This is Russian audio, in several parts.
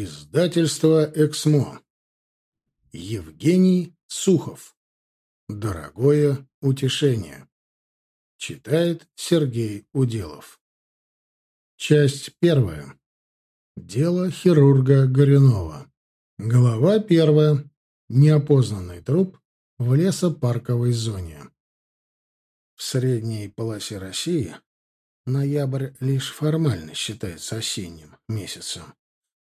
Издательство «Эксмо». Евгений Сухов. Дорогое утешение. Читает Сергей Уделов. Часть первая. Дело хирурга Горюнова. Глава первая. Неопознанный труп в лесопарковой зоне. В средней полосе России ноябрь лишь формально считается осенним месяцем.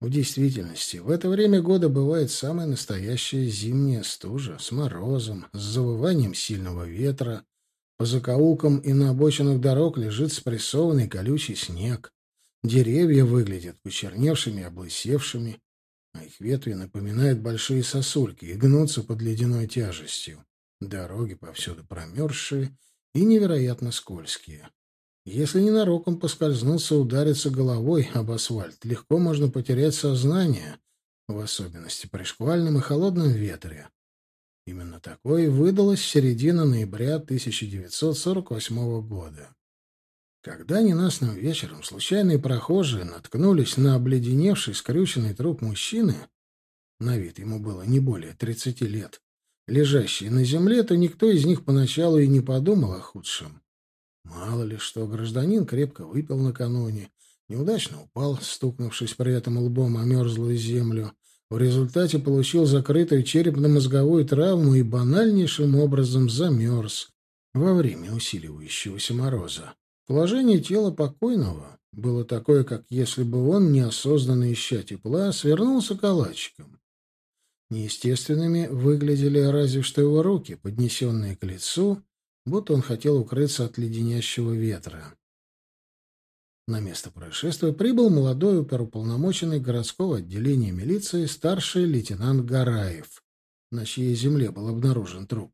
В действительности, в это время года бывает самая настоящая зимняя стужа с морозом, с завыванием сильного ветра. По закоулкам и на обочинах дорог лежит спрессованный колючий снег. Деревья выглядят почерневшими облысевшими, а их ветви напоминают большие сосульки и гнутся под ледяной тяжестью. Дороги повсюду промерзшие и невероятно скользкие. Если ненароком поскользнуться, удариться головой об асфальт, легко можно потерять сознание, в особенности при шквальном и холодном ветре. Именно такой выдалась середина ноября 1948 года. Когда ненастным вечером случайные прохожие наткнулись на обледеневший, скрюченный труп мужчины, на вид ему было не более 30 лет, лежащий на земле, то никто из них поначалу и не подумал о худшем. Мало ли что, гражданин крепко выпил накануне, неудачно упал, стукнувшись при этом лбом о мерзлую землю, в результате получил закрытую черепно-мозговую травму и банальнейшим образом замерз во время усиливающегося мороза. Положение тела покойного было такое, как если бы он, неосознанно ища тепла, свернулся калачиком. Неестественными выглядели разве что его руки, поднесенные к лицу, будто он хотел укрыться от леденящего ветра. На место происшествия прибыл молодой оперуполномоченный городского отделения милиции старший лейтенант Гараев, на чьей земле был обнаружен труп.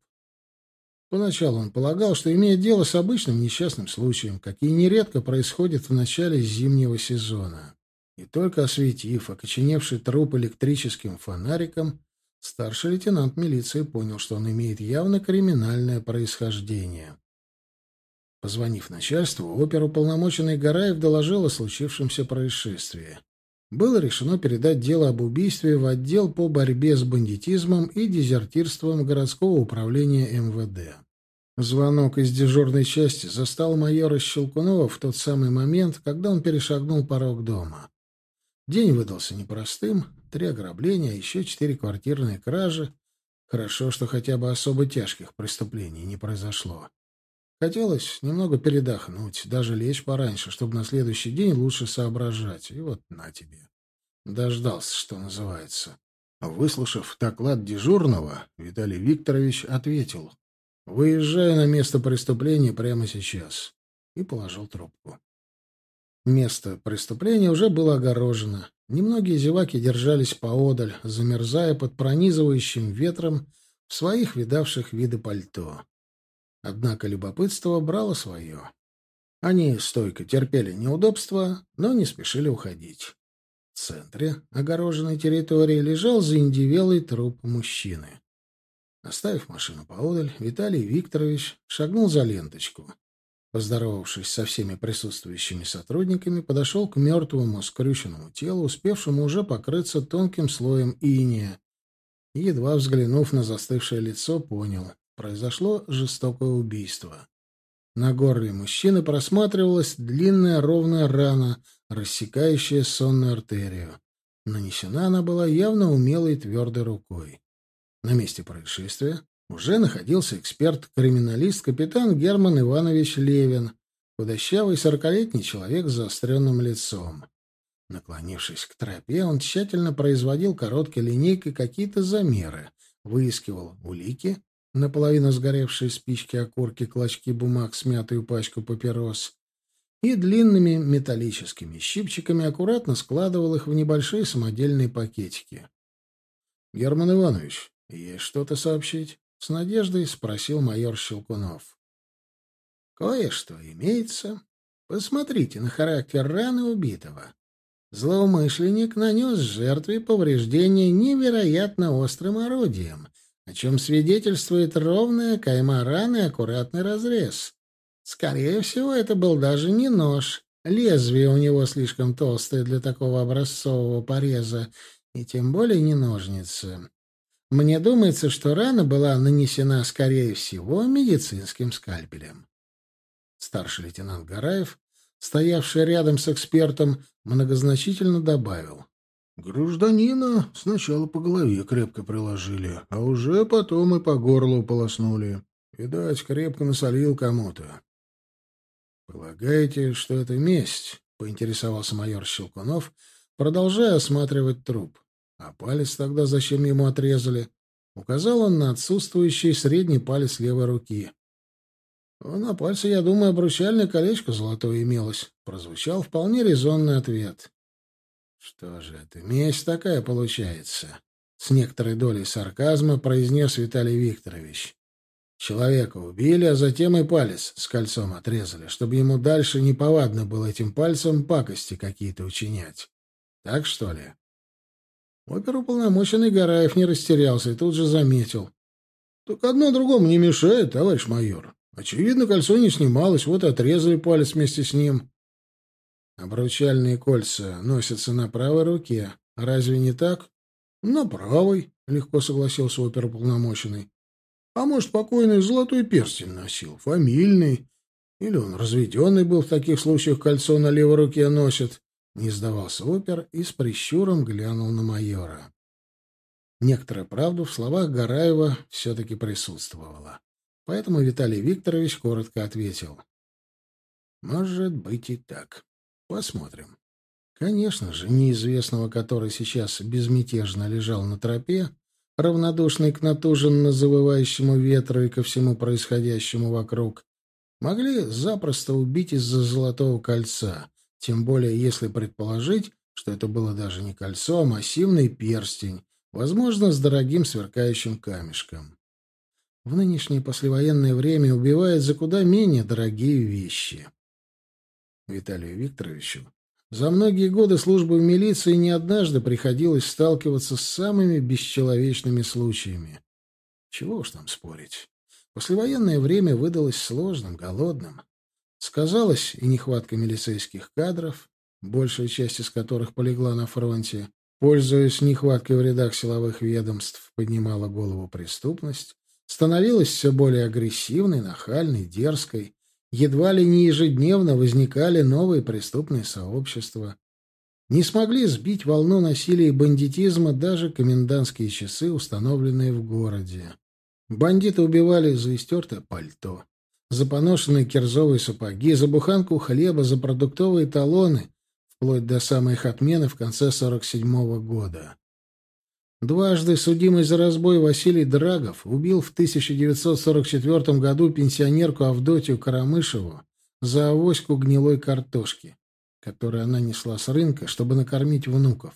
Поначалу он полагал, что имеет дело с обычным несчастным случаем, какие нередко происходят в начале зимнего сезона. И только осветив окоченевший труп электрическим фонариком, Старший лейтенант милиции понял, что он имеет явно криминальное происхождение. Позвонив начальству, оперуполномоченный Гараев доложил о случившемся происшествии. Было решено передать дело об убийстве в отдел по борьбе с бандитизмом и дезертирством городского управления МВД. Звонок из дежурной части застал майора Щелкунова в тот самый момент, когда он перешагнул порог дома. День выдался непростым, три ограбления, еще четыре квартирные кражи. Хорошо, что хотя бы особо тяжких преступлений не произошло. Хотелось немного передохнуть, даже лечь пораньше, чтобы на следующий день лучше соображать. И вот на тебе. Дождался, что называется. Выслушав доклад дежурного, Виталий Викторович ответил. «Выезжаю на место преступления прямо сейчас». И положил трубку. Место преступления уже было огорожено. Немногие зеваки держались поодаль, замерзая под пронизывающим ветром в своих видавших виды пальто. Однако любопытство брало свое. Они стойко терпели неудобства, но не спешили уходить. В центре огороженной территории лежал заиндивелый труп мужчины. Оставив машину поодаль, Виталий Викторович шагнул за ленточку. Поздоровавшись со всеми присутствующими сотрудниками, подошел к мертвому скрюченному телу, успевшему уже покрыться тонким слоем иния. Едва взглянув на застывшее лицо, понял — произошло жестокое убийство. На горле мужчины просматривалась длинная ровная рана, рассекающая сонную артерию. Нанесена она была явно умелой твердой рукой. На месте происшествия уже находился эксперт-криминалист капитан Герман Иванович Левин, худощавый сорокалетний человек с заостренным лицом. Наклонившись к тропе, он тщательно производил короткой линейкой какие-то замеры, выискивал улики, наполовину сгоревшие спички, окурки, клочки бумаг, смятую пачку папирос, и длинными металлическими щипчиками аккуратно складывал их в небольшие самодельные пакетики. — Герман Иванович, есть что-то сообщить? С надеждой спросил майор Щелкунов. Кое-что имеется. Посмотрите на характер раны убитого. Злоумышленник нанес жертве повреждение невероятно острым орудием, о чем свидетельствует ровная кайма раны и аккуратный разрез. Скорее всего, это был даже не нож, Лезвие у него слишком толстое для такого образцового пореза, и тем более не ножницы. Мне думается, что рана была нанесена, скорее всего, медицинским скальпелем. Старший лейтенант Гараев, стоявший рядом с экспертом, многозначительно добавил. Гражданина сначала по голове крепко приложили, а уже потом и по горлу полоснули. Видать, крепко насолил кому-то. «Полагаете, что это месть?» — поинтересовался майор Щелкунов, продолжая осматривать труп. «А палец тогда зачем ему отрезали?» Указал он на отсутствующий средний палец левой руки. «На пальце, я думаю, обручальное колечко золотое имелось», — прозвучал вполне резонный ответ. «Что же это, месть такая получается?» С некоторой долей сарказма произнес Виталий Викторович. Человека убили, а затем и палец с кольцом отрезали, чтобы ему дальше неповадно было этим пальцем пакости какие-то учинять. Так что ли? Оперуполномоченный Гараев не растерялся и тут же заметил. — Так одно другому не мешает, товарищ майор. Очевидно, кольцо не снималось, вот и отрезали палец вместе с ним. Обручальные кольца носятся на правой руке. Разве не так? — На правой, — легко согласился оперуполномоченный. А может, покойный золотой перстень носил, фамильный. Или он разведенный был, в таких случаях кольцо на левой руке носит. Не сдавался опер и с прищуром глянул на майора. Некоторая правда в словах Гараева все-таки присутствовала. Поэтому Виталий Викторович коротко ответил. «Может быть и так. Посмотрим». Конечно же, неизвестного, который сейчас безмятежно лежал на тропе, равнодушный к натуженно завывающему ветру и ко всему происходящему вокруг, могли запросто убить из-за золотого кольца, тем более если предположить, что это было даже не кольцо, а массивный перстень, возможно, с дорогим сверкающим камешком. В нынешнее послевоенное время убивают за куда менее дорогие вещи. Виталию Викторовичу за многие годы службы в милиции не однажды приходилось сталкиваться с самыми бесчеловечными случаями. Чего уж там спорить. Послевоенное время выдалось сложным, голодным. Сказалась и нехватка милицейских кадров, большая часть из которых полегла на фронте. Пользуясь нехваткой в рядах силовых ведомств, поднимала голову преступность, становилась все более агрессивной, нахальной, дерзкой, едва ли не ежедневно возникали новые преступные сообщества. Не смогли сбить волну насилия и бандитизма даже комендантские часы, установленные в городе. Бандиты убивали за истертое пальто, за поношенные кирзовые сапоги, за буханку хлеба, за продуктовые талоны, вплоть до самой их отмены в конце 47 -го года. Дважды судимый за разбой Василий Драгов убил в 1944 году пенсионерку Авдотью Карамышеву за авоську гнилой картошки, которую она несла с рынка, чтобы накормить внуков.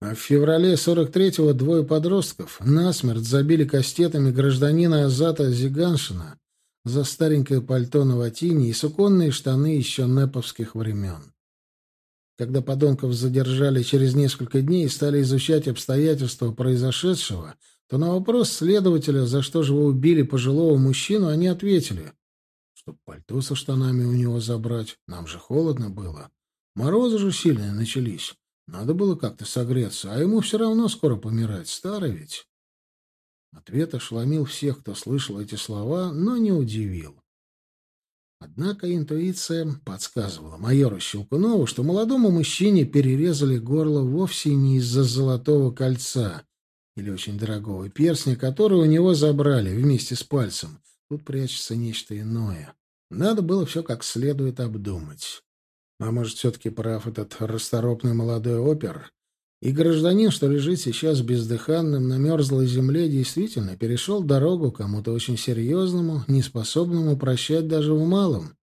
А в феврале 43-го двое подростков насмерть забили кастетами гражданина Азата Зиганшина за старенькое пальто на ватине и суконные штаны еще неповских времен. Когда подонков задержали через несколько дней и стали изучать обстоятельства произошедшего, то на вопрос следователя, за что же вы убили пожилого мужчину, они ответили, что пальто со штанами у него забрать, нам же холодно было. Морозы же сильные начались. Надо было как-то согреться, а ему все равно скоро помирать, старый ведь. Ответ ошеломил всех, кто слышал эти слова, но не удивил. Однако интуиция подсказывала майору Щелкунову, что молодому мужчине перерезали горло вовсе не из-за золотого кольца или очень дорогого перстня, который у него забрали вместе с пальцем. Тут прячется нечто иное. Надо было все как следует обдумать. А может, все-таки прав этот расторопный молодой опер, и гражданин, что лежит сейчас бездыханным на мерзлой земле, действительно перешел дорогу кому-то очень серьезному, неспособному прощать даже в малом.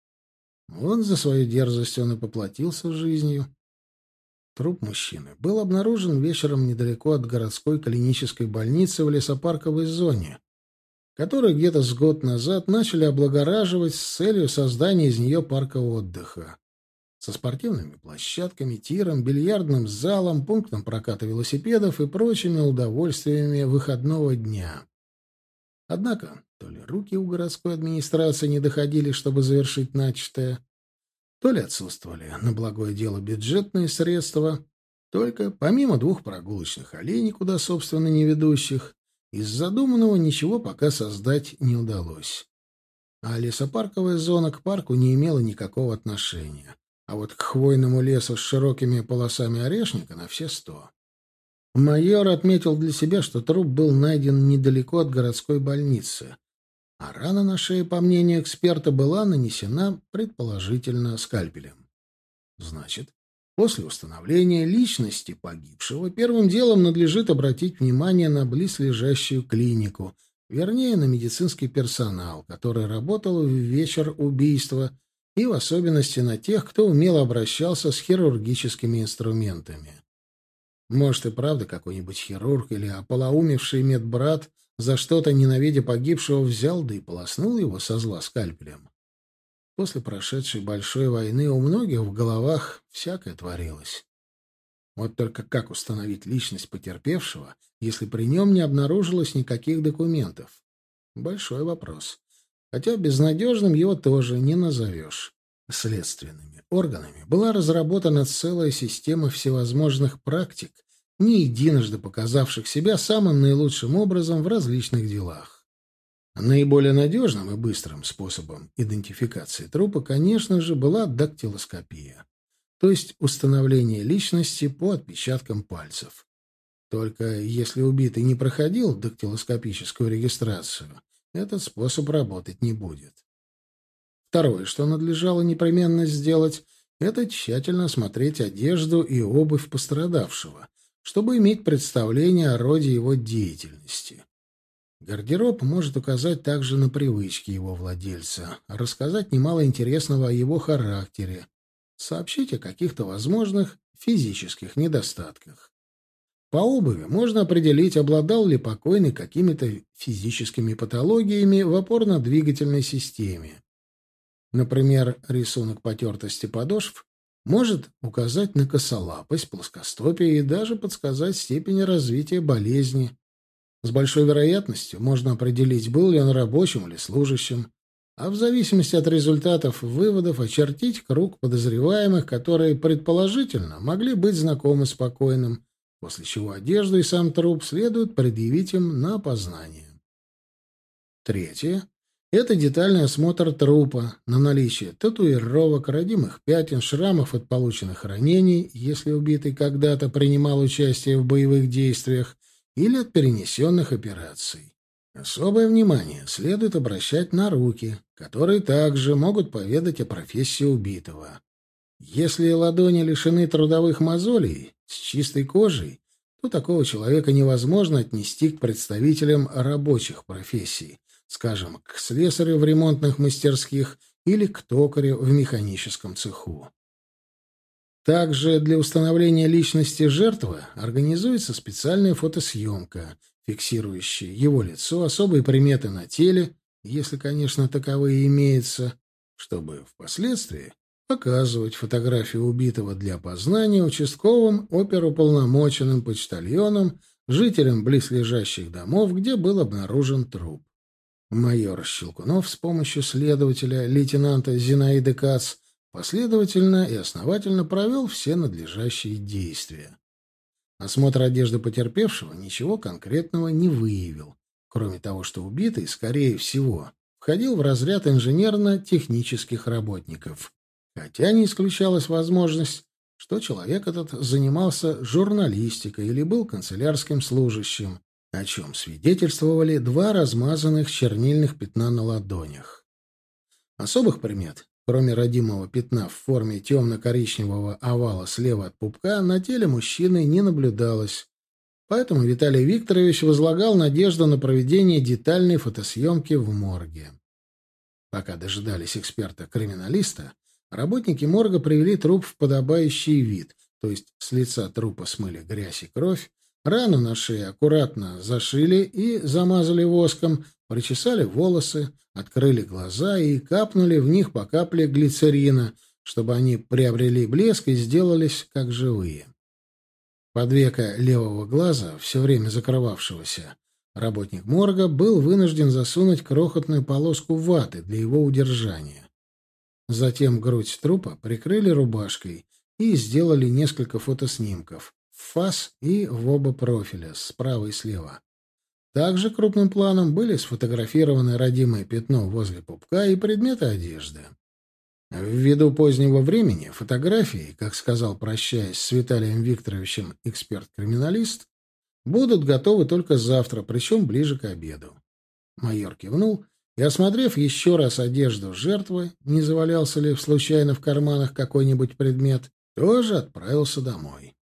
Он за свою дерзость он и поплатился жизнью. Труп мужчины был обнаружен вечером недалеко от городской клинической больницы в лесопарковой зоне, которую где-то с год назад начали облагораживать с целью создания из нее парка отдыха со спортивными площадками, тиром, бильярдным залом, пунктом проката велосипедов и прочими удовольствиями выходного дня. Однако то ли руки у городской администрации не доходили, чтобы завершить начатое, То ли отсутствовали на благое дело бюджетные средства, только помимо двух прогулочных аллей, куда, собственно, не ведущих, из задуманного ничего пока создать не удалось. А лесопарковая зона к парку не имела никакого отношения. А вот к хвойному лесу с широкими полосами орешника на все сто. Майор отметил для себя, что труп был найден недалеко от городской больницы, а рана на шее, по мнению эксперта, была нанесена, предположительно, скальпелем. Значит, после установления личности погибшего первым делом надлежит обратить внимание на близлежащую клинику, вернее, на медицинский персонал, который работал в вечер убийства, и в особенности на тех, кто умело обращался с хирургическими инструментами. Может, и правда какой-нибудь хирург или ополоумевший медбрат — за что-то, ненавидя погибшего, взял да и полоснул его со зла скальпелем. После прошедшей большой войны у многих в головах всякое творилось. Вот только как установить личность потерпевшего, если при нем не обнаружилось никаких документов? Большой вопрос. Хотя безнадежным его тоже не назовешь. Следственными органами была разработана целая система всевозможных практик, не единожды показавших себя самым наилучшим образом в различных делах. Наиболее надежным и быстрым способом идентификации трупа, конечно же, была дактилоскопия, то есть установление личности по отпечаткам пальцев. Только если убитый не проходил дактилоскопическую регистрацию, этот способ работать не будет. Второе, что надлежало непременно сделать, это тщательно осмотреть одежду и обувь пострадавшего, чтобы иметь представление о роде его деятельности. Гардероб может указать также на привычки его владельца, рассказать немало интересного о его характере, сообщить о каких-то возможных физических недостатках. По обуви можно определить, обладал ли покойный какими-то физическими патологиями в опорно-двигательной системе. Например, рисунок потертости подошв может указать на косолапость, плоскостопие и даже подсказать степень развития болезни. С большой вероятностью можно определить, был ли он рабочим или служащим, а в зависимости от результатов выводов очертить круг подозреваемых, которые, предположительно, могли быть знакомы с покойным, после чего одежду и сам труп следует предъявить им на опознание. Третье это детальный осмотр трупа на наличие татуировок, родимых пятен, шрамов от полученных ранений, если убитый когда-то принимал участие в боевых действиях, или от перенесенных операций. Особое внимание следует обращать на руки, которые также могут поведать о профессии убитого. Если ладони лишены трудовых мозолей, с чистой кожей, то такого человека невозможно отнести к представителям рабочих профессий, скажем, к слесарю в ремонтных мастерских или к токарю в механическом цеху. Также для установления личности жертвы организуется специальная фотосъемка, фиксирующая его лицо, особые приметы на теле, если, конечно, таковые имеются, чтобы впоследствии показывать фотографию убитого для опознания участковым оперуполномоченным почтальоном, жителям близлежащих домов, где был обнаружен труп. Майор Щелкунов с помощью следователя, лейтенанта Зинаиды Кац, последовательно и основательно провел все надлежащие действия. Осмотр одежды потерпевшего ничего конкретного не выявил, кроме того, что убитый, скорее всего, входил в разряд инженерно-технических работников. Хотя не исключалась возможность, что человек этот занимался журналистикой или был канцелярским служащим, о чем свидетельствовали два размазанных чернильных пятна на ладонях. Особых примет, кроме родимого пятна в форме темно-коричневого овала слева от пупка, на теле мужчины не наблюдалось, поэтому Виталий Викторович возлагал надежду на проведение детальной фотосъемки в морге. Пока дожидались эксперта-криминалиста, работники морга привели труп в подобающий вид, то есть с лица трупа смыли грязь и кровь, Рану на шее аккуратно зашили и замазали воском, причесали волосы, открыли глаза и капнули в них по капле глицерина, чтобы они приобрели блеск и сделались как живые. Под века левого глаза, все время закрывавшегося, работник морга был вынужден засунуть крохотную полоску ваты для его удержания. Затем грудь трупа прикрыли рубашкой и сделали несколько фотоснимков в фас и в оба профиля, справа и слева. Также крупным планом были сфотографированы родимое пятно возле пупка и предметы одежды. Ввиду позднего времени фотографии, как сказал, прощаясь с Виталием Викторовичем эксперт-криминалист, будут готовы только завтра, причем ближе к обеду. Майор кивнул и, осмотрев еще раз одежду жертвы, не завалялся ли случайно в карманах какой-нибудь предмет, тоже отправился домой.